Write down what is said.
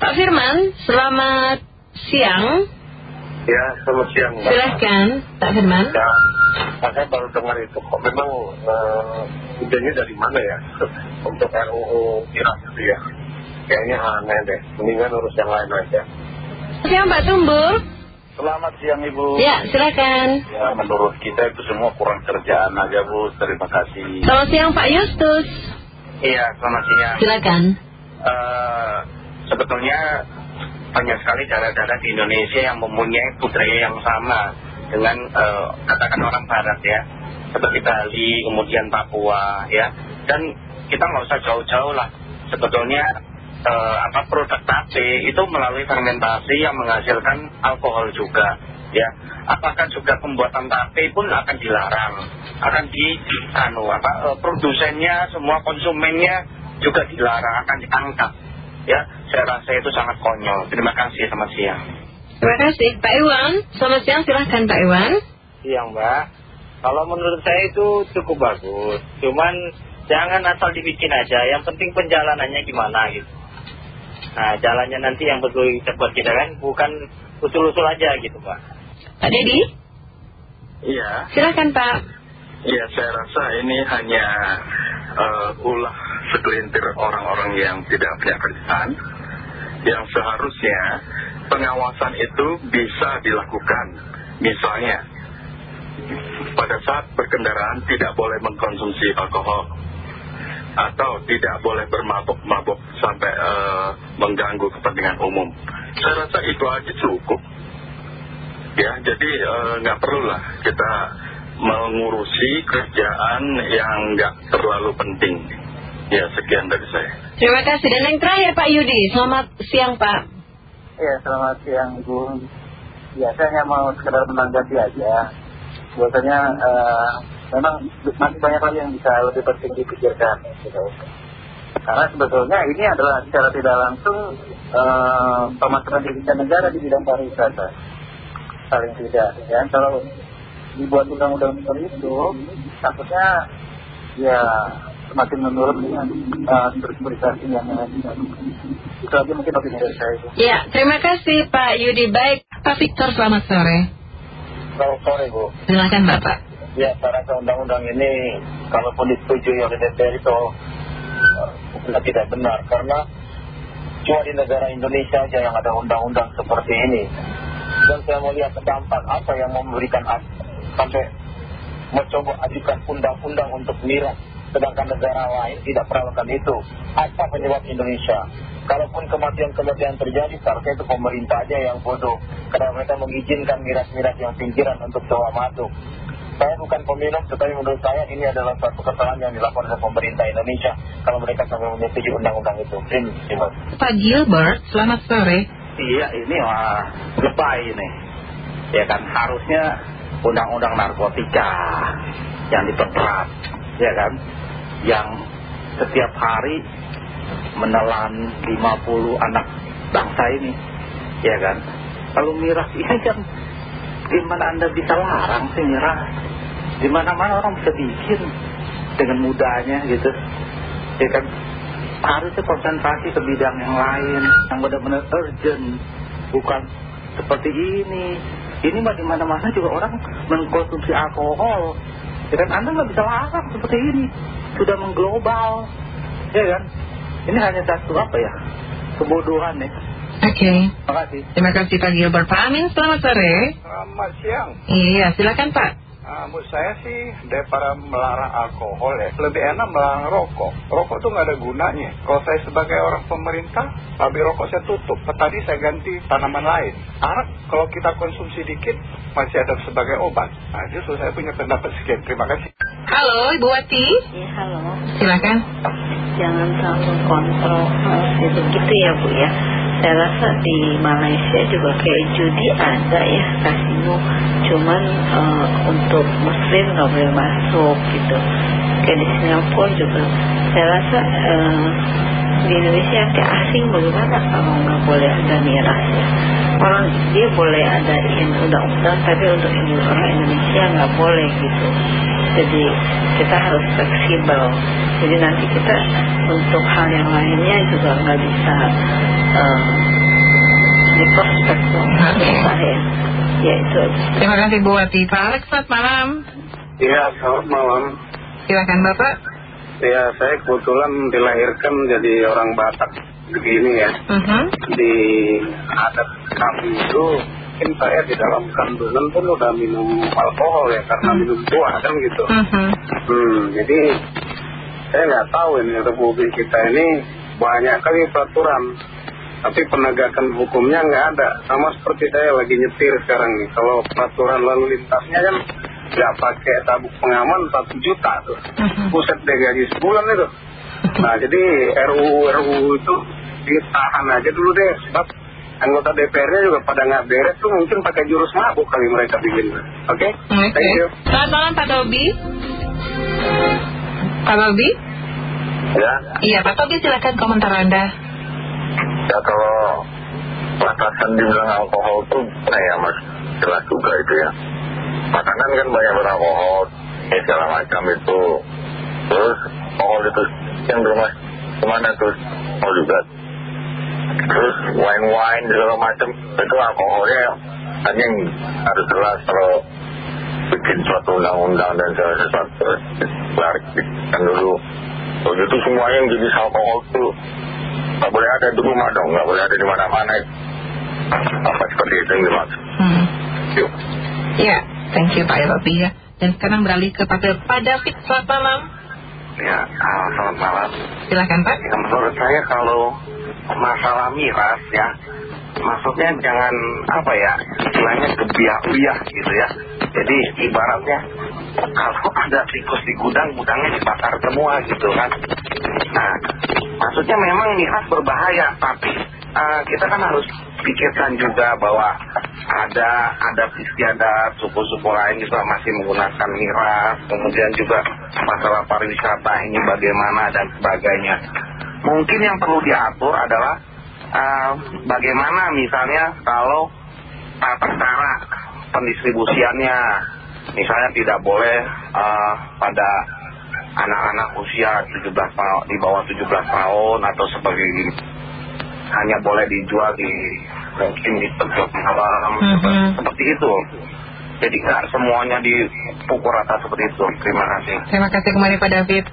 Pak Firman, selamat siang. Ya, selamat siang. Mbak. Silahkan, Pak Firman. Ya, saya baru dengar itu kok. Memang uh, idenya dari mana ya? Untuk RUU miras itu ya. Kayaknya aneh deh. Mendingan urus yang lain aja. Siang Pak Tumbur. Selamat siang Ibu. Ya, silakan. Ya, menurut kita itu semua kurang kerjaan aja Bu. Terima kasih. Selamat siang Pak Justus. Iya, selamat siang. Silakan. Eh, sebetulnya banyak sekali daerah-daerah di Indonesia yang mempunyai budaya yang sama dengan eh, katakan orang Barat ya, seperti Bali, kemudian Papua ya, dan kita nggak usah jauh-jauh lah. Sebetulnya eh, apa produk tape itu melalui fermentasi yang menghasilkan alkohol juga ya. Apakah juga pembuatan tape pun akan dilarang, akan di anu apa eh, produsennya semua konsumennya juga dilarang akan diangkat ya saya rasa itu sangat konyol terima kasih selamat siang Terima kasih. Pak Iwan, selamat siang. Silahkan Pak Iwan. Iya mbak Kalau menurut saya itu cukup bagus Cuman jangan asal dibikin aja Yang penting penjalanannya gimana gitu Nah jalannya nanti yang betul kita buat kita kan Bukan usul-usul aja gitu mbak Pak Dedi, Iya, silahkan Pak. iya saya rasa ini hanya eh, ulah segelintir orang-orang yang tidak punya kerjaan. Yang seharusnya pengawasan itu bisa dilakukan. Misalnya, pada saat berkendaraan tidak boleh mengkonsumsi alkohol. Atau tidak boleh bermabuk-mabuk sampai eh, mengganggu kepentingan umum. Saya rasa itu aja cukup. Ya, jadi eh, nggak perlulah kita mengurusi kerjaan yang nggak terlalu penting. Ya, sekian dari saya. Terima kasih. Dan yang terakhir Pak Yudi, selamat siang Pak. Iya selamat siang Ibu Ya saya hanya mau sekedar menanggapi aja Biasanya memang masih banyak lagi yang bisa lebih penting dipikirkan gitu. Karena sebetulnya ini adalah secara tidak langsung eh, pemasukan devisa negara di bidang pariwisata paling tidak ya kalau dibuat undang-undang seperti itu takutnya ya semakin menurun dengan uh, yang lain itu aja mungkin opini dari saya Ya, terima kasih Pak Yudi. Baik, Pak Victor, selamat sore. Selamat sore Bu Silahkan Bapak. Ya, saya rasa undang-undang ini kalaupun disetujui oleh DPR itu uh, tidak benar karena cuma di negara Indonesia aja yang ada undang-undang seperti ini. Dan saya melihat dampak apa yang memberikan sampai mencoba ajukan undang-undang untuk miras sedangkan negara lain tidak pernah melakukan itu. Apa penyebab Indonesia? Kalaupun kematian-kematian terjadi, seharusnya itu pemerintah aja yang bodoh. Karena mereka mengizinkan miras-miras yang pinggiran untuk coba masuk. Saya bukan peminum, tetapi menurut saya ini adalah suatu kesalahan yang dilakukan oleh pemerintah Indonesia kalau mereka sampai menyetujui undang-undang itu. Terima kasih. Pak Gilbert, selamat sore. iya ini wah lebay ini ya kan harusnya undang-undang narkotika yang diperberat ya kan? Yang setiap hari menelan 50 anak bangsa ini ya kan? Kalau miras ini kan gimana anda bisa larang sih miras? Di mana mana orang bisa bikin dengan mudahnya gitu. Ya kan? Harusnya konsentrasi ke bidang yang lain yang benar-benar urgent bukan seperti ini. Ini mah di mana-mana juga orang mengkonsumsi alkohol ya kan anda nggak bisa larang seperti ini sudah mengglobal ya kan ini hanya satu apa ya kebodohan ya Oke. terima kasih Terima kasih Pak Gilbert. Pak Amin, selamat sore. Selamat siang. Iya, silakan Pak. Nah, menurut saya sih daripada melarang alkohol ya, lebih enak melarang rokok. Rokok tuh nggak ada gunanya. Kalau saya sebagai orang pemerintah, pabrik rokok saya tutup. Tadi saya ganti tanaman lain. Arak kalau kita konsumsi dikit masih ada sebagai obat. Nah, justru saya punya pendapat sekian. Terima kasih. Halo, Ibu Wati. Ya halo, Silakan. jangan terlalu kontrol itu gitu ya Bu ya. Saya rasa di Malaysia juga kayak judi ada ya kasino, cuman eh, untuk Muslim nggak boleh masuk gitu. Kayak di Singapura juga. Saya rasa eh, di Indonesia kayak asing bagaimana kalau nggak boleh ada miras ya. Orang dia boleh adain undang-undang tapi untuk orang Indonesia nggak boleh gitu. Jadi kita harus fleksibel. Jadi nanti kita untuk hal yang lainnya juga nggak bisa eh, prospek dong Oke. saya ya itu aja Terima kasih Bu Wati. Pak Alex, selamat malam. Iya, selamat malam. Silakan Bapak. Ya, saya kebetulan dilahirkan jadi orang Batak begini ya. Mhm. Di adat kami itu, mungkin saya di dalam kandungan pun udah minum alkohol ya, karena minum tua kan gitu. Mhm. Hmm, jadi saya nggak tahu ini Republik kita ini banyak kali peraturan. Tapi penegakan hukumnya nggak ada. Sama seperti saya lagi nyetir sekarang nih. Kalau peraturan lalu lintasnya kan nggak pakai tabuk pengaman 1 juta tuh. Buset deh gaji sebulan itu. Nah jadi RUU RUU itu ditahan aja dulu deh. Sebab anggota DPR-nya juga pada nggak beres tuh mungkin pakai jurus mabuk kali mereka bikin. Oke? Oke. Thank you. Selamat malam Pak Dobi. Pak Dobi? Ya, Iya Pak Dobi silakan komentar Anda. ya kalau batasan dibilang alkohol tuh nah ya mas jelas juga itu ya makanan kan banyak beralkohol ya segala macam itu. Terus alkohol itu yang rumah ke mana tuh alkohol juga. Terus wine wine segala macam itu alkoholnya kan yang harus jelas kalau bikin suatu undang-undang dan segala sesuatu klarifikasikan dulu. Kalau gitu semuanya yang jenis alkohol tuh nggak boleh ada di rumah dong nggak boleh ada di mana-mana. Apa seperti itu yang dimaksud? Hmm. yuk. Ya, thank you Pak Dobi ya. Dan sekarang beralih ke Pak Pak David. Selamat malam. Ya, selamat malam. Silakan Pak. Ya, menurut saya kalau masalah miras ya, maksudnya jangan apa ya, istilahnya kebiah-biah gitu ya. Jadi ibaratnya kalau ada tikus di gudang, gudangnya dibakar semua gitu kan. Nah, maksudnya memang miras berbahaya, tapi ah, kita kan harus pikirkan juga bahwa ada ada istiadat suku-suku lain juga masih menggunakan miras, kemudian juga masalah pariwisata ini bagaimana dan sebagainya. Mungkin yang perlu diatur adalah ah, bagaimana misalnya kalau tata cara pendistribusiannya, misalnya tidak boleh ah, pada anak-anak usia 17 tahun di bawah 17 tahun atau sebagai hanya boleh dijual di mungkin di tempat malam Mhm. seperti itu. Jadi nggak semuanya dipukul rata seperti itu. Terima kasih. Terima kasih kembali Pak David.